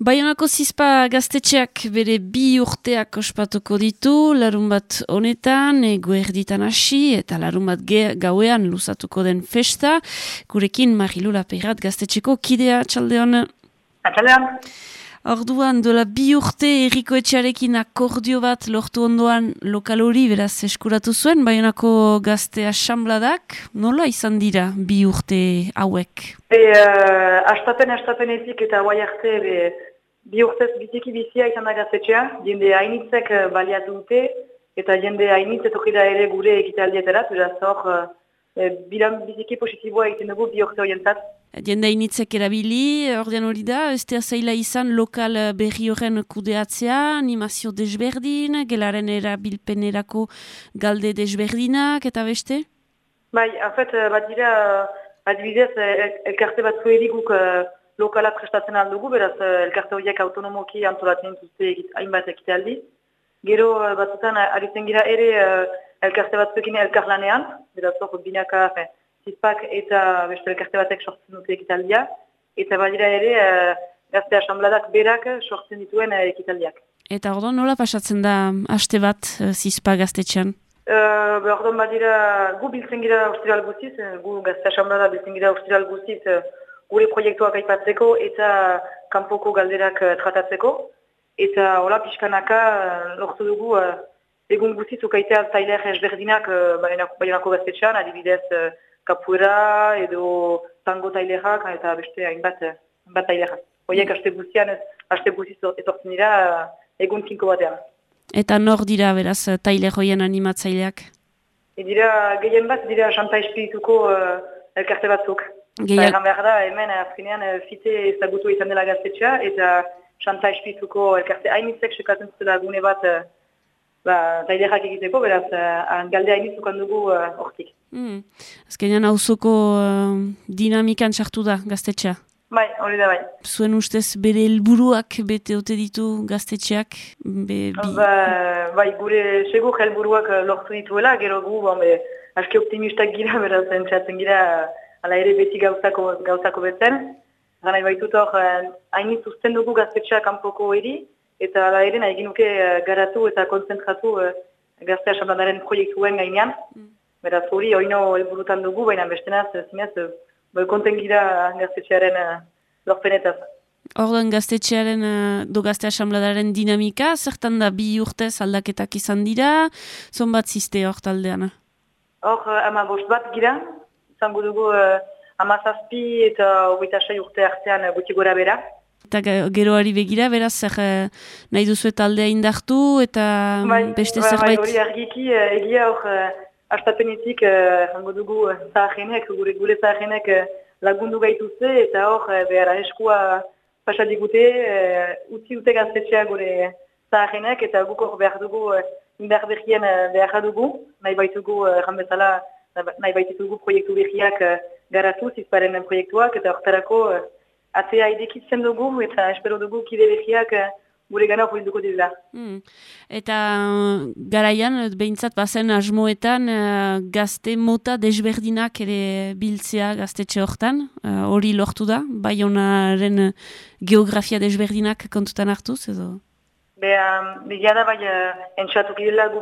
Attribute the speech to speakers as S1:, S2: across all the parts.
S1: Baionako zizpa gaztetxeak bere bi urteak ospatuko ditu, larun bat honetan, egoerditan hasi, eta larun bat gauean luzatuko den festa. Gurekin Marilula Peirat gaztetxeko kidea txaldeon.
S2: Txaldeon.
S1: Orduan, dola bi urte erriko etxearekin akordio bat lortu ondoan lokal hori beraz eskuratu zuen, baionako gazte asambladak, nola izan dira bi urte hauek?
S2: Be, uh, astapen, astapenetik eta guai arte, be, bi urtez biziki bizia izan da gaztetxea, jende hainitzek baliatu dute, eta jende hainitz etokida ere gure ekitaldietara, beraz hor, uh, bilan biziki positiboa egiten dugu bi urte horientzat.
S1: Jende initzek erabili, ordean hori da, ez zaila izan lokal berri horren kudeatzea, animazio desberdin, gelaren erabilpenerako galde desberdinak, eta beste?
S2: Bai, afet, bat dira, adibidez, elkarte bat zuherikuk lokala prestatzen aldugu, beraz, elkarte horiek autonomoki antolatzen duzte hainbat ekitaldi. Gero, batzutan, aritzen gira ere, elkarte bat zuekin elkarlanean, beraz, hor, binaka, zizpak eta beste elkarte batek sortzen dute ekitaldia, eta badira ere gazte asambladak berak sortzen dituen ekitaldiak.
S1: Eta ordo nola pasatzen da haste bat zizpa gaztetxean?
S2: Uh, ordo badira gu biltzen gira ustiral guziz, gu gazte asamblada biltzen gira ustiral guziz gure proiektuak aipatzeko eta kanpoko galderak uh, tratatzeko. Eta hola pixkanaka uh, lortu dugu uh, egun guziz ukaitea zailer esberdinak uh, baionako gaztetxean, adibidez kapuera edo tango tailerak eta beste hainbat bat tailerak. Hoiek mm. aste guztian, aste guztiz etortzen dira egun kinko batean.
S1: Eta nor dira beraz tailer hoien animatzaileak?
S2: E dira gehien bat dira xanta espirituko uh, elkarte batzuk. Gehien. Eta behar da hemen azkenean fite ezagutu izan dela gaztetxea eta xanta espirituko elkarte hainitzek sekatzen zutela gune bat uh, ba, tailerak egiteko, beraz, uh, galdea inizukan dugu hortik.
S1: Mm. Azkenean hauzoko uh, dinamikan sartu da gaztetxea?
S2: Bai, hori da bai.
S1: Zuen ustez bere helburuak bete ote ditu gaztetxeak? Be,
S2: ba, bai, gure segur helburuak lortu dituela, gero gu, bon, be, aski optimistak gira, beraz, entzatzen gira, ala ere beti gauzako, gauzako betzen. Gana baitut hor, hainit usten dugu gaztetxea kanpoko eri, eta ala ere nahi ginuke garatu eta konzentratu uh, gaztea xabandaren proiektuen gainean. Mm. Beraz hori, oino helburutan dugu, baina bestenaz, zinez, bai konten gira gaztetxearen lorpenetaz.
S1: Orduan gaztetxearen, do gazte asamladaren dinamika, zertan da bi urtez aldaketak izan dira, zon bat ziste hor taldean?
S2: Hor, ama bost bat gira, zango dugu uh, ama zazpi eta hogeita sai urte artean uh, guti gora bera.
S1: Eta geroari begira, beraz, zer nahi duzu eta aldea indartu eta bai, beste bai, zerbait?
S2: Bai, hori argiki, egia hor, astapenetik jango dugu zaharenek, gure gure zaharenek uh, lagundu gaituzte eta hor behar eskua pasadigute, utzi dute gaztetxea gure zaharenek eta guk hor behar dugu indar behar dugu, nahi baitugu uh, bezala, nahi baitugu proiektu behiak uh, garatu, zizparen proiektuak eta hortarako uh, atzea idekitzen dugu eta espero dugu kide behiak uh, gure gana duko dira.
S1: Hmm. Eta garaian, behintzat bazen asmoetan, uh, gazte mota desberdinak ere biltzea gaztetxe hortan, uh, hori lortu da, bai honaren geografia desberdinak kontutan hartuz, edo?
S2: Be, um, da bai, entxatu kidela gu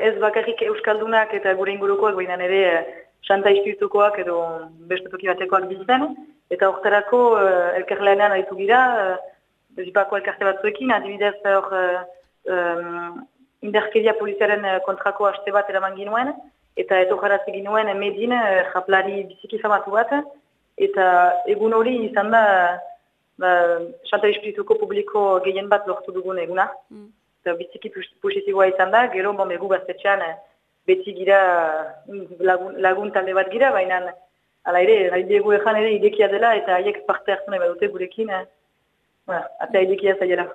S2: ez bakarrik euskaldunak eta gure ingurukoak, baina ere uh, xanta ispiritukoak edo beste toki batekoak biltzen, eta horretarako uh, elkerleanean haitu gira, uh, Zipako elkarte batzuekin, adibidez hor um, inderkeria poliziaren kontrako haste bat eraman ginuen, eta eto jarazi ginuen medin japlari biziki famatu bat, eta egun hori izan da ba, Chantal Espirituko publiko gehien bat lortu dugun eguna. Mm. Eta biziki positiboa izan da, gero bon, egu gaztetxean beti gira lagun, lagun talde bat gira, baina ala ere, nahi diegu ezan ere idekia dela, eta haiek parte nahi badute gurekin, Ba, atea idikia zaiera.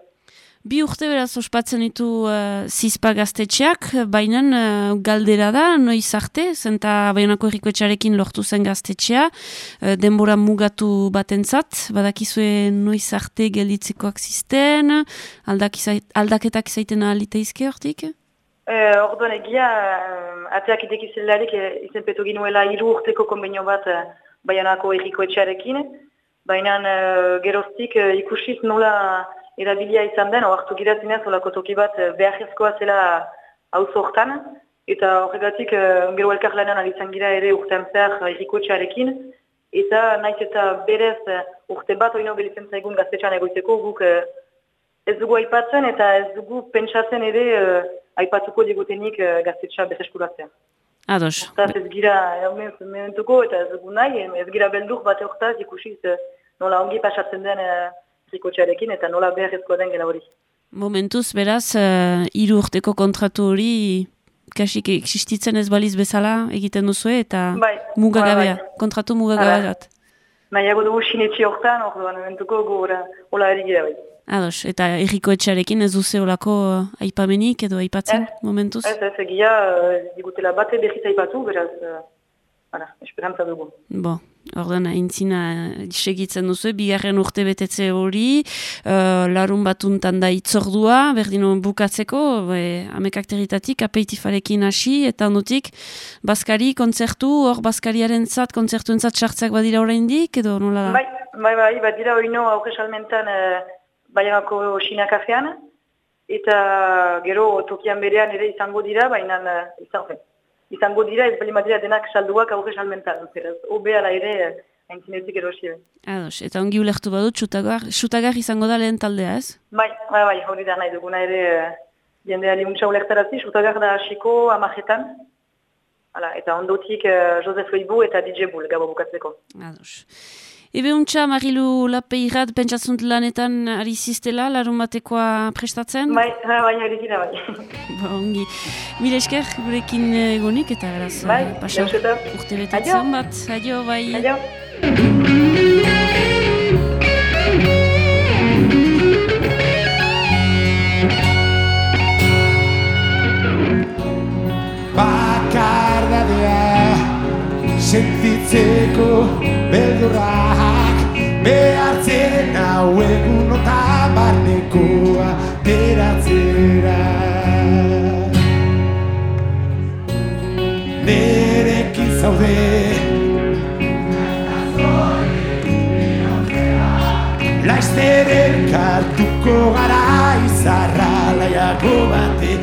S1: Bi urte beraz ospatzen ditu uh, zizpa gaztetxeak, baina uh, galdera da, noiz arte, zenta baionako errikoetxarekin lortu zen gaztetxea, uh, denbora mugatu batentzat, badakizue noiz arte gelditzekoak zisten, aldaketak zaiten alita izke hortik?
S2: Uh, orduan egia, uh, ateak idekizelarik uh, izen petu ginuela iru urteko konbenio bat uh, baionako errikoetxarekin, baina uh, geroztik uh, ikusiz nola erabilia izan den, oartu giratzen ez, olako toki bat uh, beharrezkoa zela hau zortan, eta horregatik uh, gero elkar lanan alizan gira ere urtean zer uh, txarekin, eta naiz eta berez urte bat oino gelitzen zaigun gaztetxan egoiteko guk ez dugu aipatzen eta ez dugu pentsatzen ere aipatuko digutenik gaztetxa bezeskuratzea.
S1: Ados.
S2: Hortaz ez gira mementuko eta ez dugu nahi, ez gira beldur bate hortaz ikusiz nola ongi pasatzen den uh, eta nola beharrezkoa den gela hori.
S1: Momentuz, beraz, uh, iru urteko kontratu hori kasik existitzen ez baliz bezala egiten duzu eta
S2: bai,
S1: mugagabea, bai, bai. kontratu mugagabea bat.
S2: Nahiago dugu sinetxi hortan, hor duan, momentuko gora, hola erigira bai.
S1: Ados, eta erriko etxarekin ez duze olako uh, aipamenik edo aipatzen
S2: ez,
S1: momentuz?
S2: Ez, ez, egia, uh, digutela bate behit aipatu, beraz, uh, ara, esperantza dugu.
S1: Bo, ordan, aintzina uh, segitzen duzu, bigarren urte betetze hori, uh, larun batuntan da itzordua, berdino bukatzeko, be, amekakteritatik, apeitifarekin hasi, eta notik, Baskari kontzertu, hor Baskariaren zat, kontzertu entzat sartzeak badira oraindik edo nola?
S2: Bai, bai, bai, badira oino aurre salmentan, uh, Baianako Xina kafean, eta gero tokian berean ere izango dira, baina uh, izan, izango dira, ez bali madira denak salduak aurre salmentan, zeraz, obea ere haintzinetik erosi.
S1: Ados, eta ongi ulektu badut, xutagar, xutagar izango da lehen taldea, ez?
S2: Bai, bai, bai, hori da nahi duguna ere jendea liuntza ulektarazi, xutagar da xiko amajetan, Hala, eta ondotik uh, Josef Weibu eta DJ Bull, gabo bukatzeko.
S1: Ados. Ebe untxa, Marilu Lapeirat, pentsatzunt lanetan ari ziztela, larun batekoa prestatzen?
S2: Bai, bai, bai, ari zira, bai.
S1: Ba, ongi. Mil esker, gurekin egonik, eta beraz,
S2: bai,
S1: pasa, urte betatzen bat. Adio, bai.
S2: Adio.
S3: Bakardadea sentitzeko Laizter elkartuko gara izarra laiako bate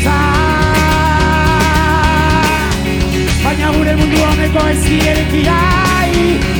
S3: bizitza Baina gure mundu honeko ezkierik irai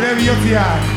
S3: gure bihotziak